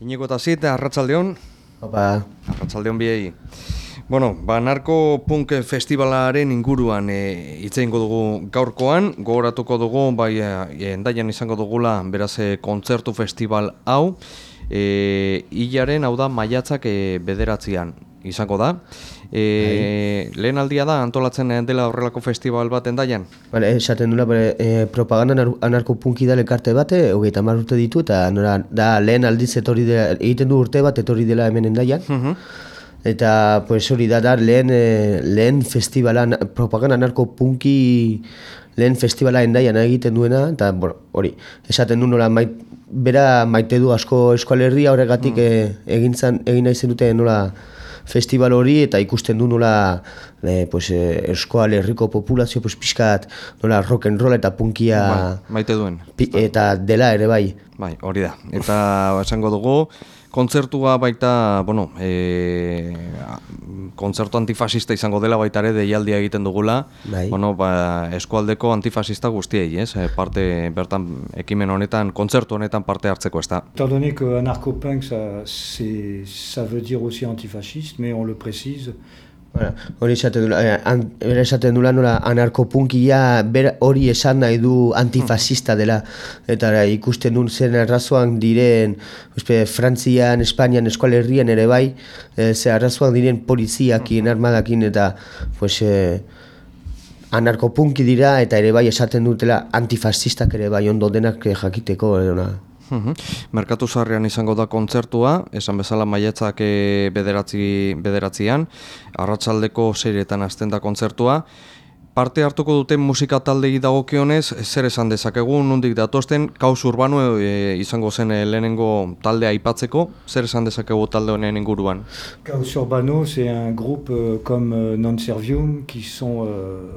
Inigo eta zit, arratsaldeon, Opa, arratsaldeon biei. Bueno, ba, narko punk festivalaren inguruan e, hitz egingo dugu gaurkoan, gogoratuko dugu, bai, e, endaian izango dugula, beraz, e, kontzertu festival hau, e, hilaren, hau da, maiatzak e, bederatzean izango da. E, lehen aldia da, antolatzen dela horrelako festival bat endaian? Vale, esaten dula bere, e, propaganda anar- anarko-punki da lekarte bate, hogeita hamar urte ditu, eta nora, da lehen aldiz etorri dela, egiten du urte bat etorri dela hemen endaian. Mhm. Eta pues hori da, da lehen, e, lehen festivala, propaganda anarko-punki lehen festivala endaian egiten duena, eta bueno, hori, esaten du nola mait, bera maite du asko eskual herria horregatik e, egin, zan, egin nahi zen dute nola festival hori eta ikusten du nola e, pues, e, eskual herriko populazio pues, pixkat nola rock and roll eta punkia Bai, maite duen. pi, eta dela ere bai. Bai, hori da. Eta esango dugu, kontzertua baita, bueno, e, kontzertu antifasista izango dela baita ere deialdia egiten dugula. Bai. Bueno, ba, eskualdeko antifasista guztiei, ez? E, Parte, bertan, ekimen honetan, kontzertu honetan parte hartzeko, ez da. Étant donné que anarcho-punk, ça, c'est- ça veut dire aussi antifasciste, mais on le précise. Bueno, hori esaten dula, eh, an, esaten dula nola anarkopunkia bera hori esan nahi du antifasista dela. Eta ikusten duen zen arrazoan diren uspe, Frantzian, Espainian, Eskual Herrian ere bai e, ze arrazoan diren poliziakin, armadakin eta pues, e, anarkopunki dira eta ere bai esaten dutela antifasistak ere bai ondo denak jakiteko edo Mhm. Merkatu zarrean izango da kontzertua, esan bezala maiatzak e, bederatzi, bederatzian, arratsaldeko seiretan hasten da kontzertua. Parte hartuko duten musika taldei dagokionez, zer esan dezakegu, nondik datosten, kaus urbano e, izango zen e, lehenengo talde aipatzeko, zer esan dezakegu talde honen inguruan? Chaos Urbano, c'est un groupe euh, comme euh, Non Servium qui sont euh,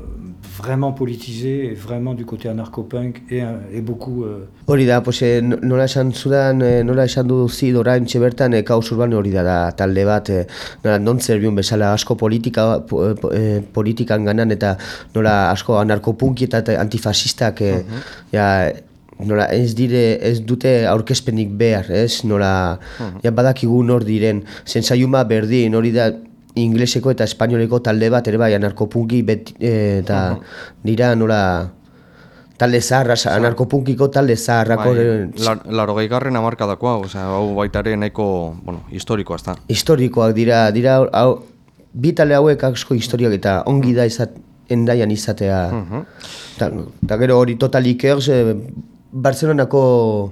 vraiment politisés et vraiment du côté anarcho-punk et, euh, et beaucoup. euh, Hori da, pues, eh, no- nola esan zudan, eh, nola esan du zid orain bertan kaos urbano hori da, da talde bat, non zerbiun bezala asko politika, po, eh, po- eh, politikan ganan eta nola asko anarkopunki eta antifasistak e, ja, nola ez dire ez dute aurkezpenik behar, ez? Nola ja badakigu nor diren, zentzaiuma berdin hori da ingleseko eta espainoleko talde bat ere bai anarkopunki beti, eh, eta dira nola talde zaharra, anarkopunkiko talde zaharrako Bai, la, laro garren amarkadakoa, osea, hau baitare nahiko, bueno, historikoa, ez da. historikoak dira, dira hau, bi talde hauek asko historiak eta ongi da izat, endaian izatea. Ta, ta gero hori Total Ikers, eh, Barcelonako a-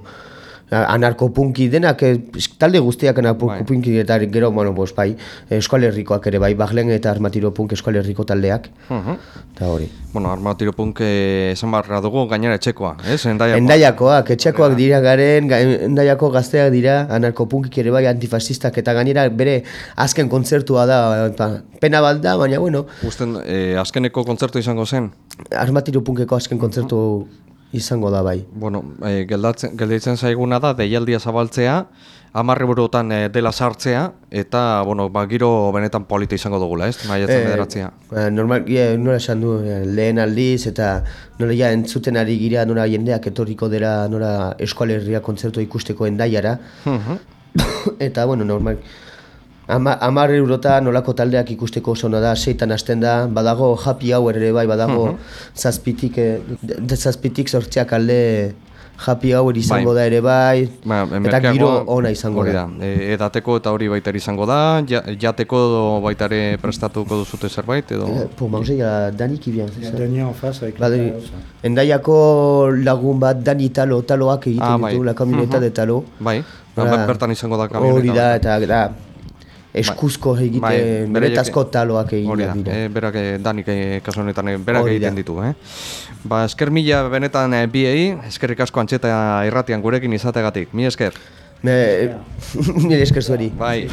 anarkopunki denak, eh, talde guztiak anarkopunki eta gero, bueno, pues, bai, eskual herrikoak ere, bai, baglen eta armatiro punk eskual herriko taldeak, Mhm. eta hori. Bueno, armatiro punk eh, esan barra dugu gainera etxekoa, ez? Endaiako. Endaiakoak, etxekoak dira garen, ga- endaiako gazteak dira, anarkopunkik ere bai antifasistak, eta gainera bere azken kontzertua da, eta pena bat da, baina bueno, Usten, eh, azkeneko kontzertu izango zen? armatiro punkeko azken kontzertu izango da bai. Bueno, eh, geldatzen, gelditzen zaiguna da, deialdia zabaltzea, amarre burutan eh, dela sartzea, eta, bueno, ba, giro benetan polita izango dugula, ez? Maiatzen bederatzea. Eh, normal, ja, nola esan du, eh, lehen aldiz, eta nola ja entzuten ari gira, nola jendeak etorriko dela, nola eskual herria kontzertu ikusteko endaiara, Mhm. eta bueno, normal, ama, amar eurota nolako taldeak ikusteko oso ona da, seitan hasten da, badago happy hour ere bai, badago zazpitik, eh, de, zazpitik sortzeak alde happy hour izango Bai. da ere bai, Ba, eta giro ona izango hori da. E, edateko eta hori baita ere izango da, ja, jateko edo baita ere prestatuko duzute zerbait, edo... Eh, Pour manger, il y a Dani qui vient, Il y c'est a ça Daniel en face avec Badi, le Chaos, hein. endaiako lagun bat Dani Talo, Taloak egiten Ah, bai. ditu, la camioneta de Talo. Bai, ba, bertan izango da kamioneta. Hori da, eta da, eskuzko egiten, Bai, benetazko taloak egin Hori da, dira. eh, berak eh, danik eh, kasu honetan eh, berak Hori da. egiten ditu, eh. Ba, esker mila benetan eh, biei, eskerrik asko antxeta irratian gurekin izategatik. Mi esker. Me, nire esker zueri. Bai.